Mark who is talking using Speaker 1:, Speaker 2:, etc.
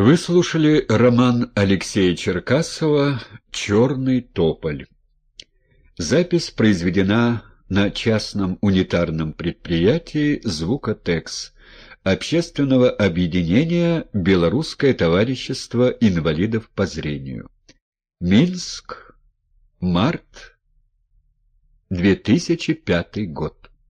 Speaker 1: Вы слушали роман Алексея Черкасова «Черный тополь». Запись произведена на частном унитарном предприятии «Звукотекс» Общественного объединения «Белорусское товарищество инвалидов по зрению». Минск, март 2005 год.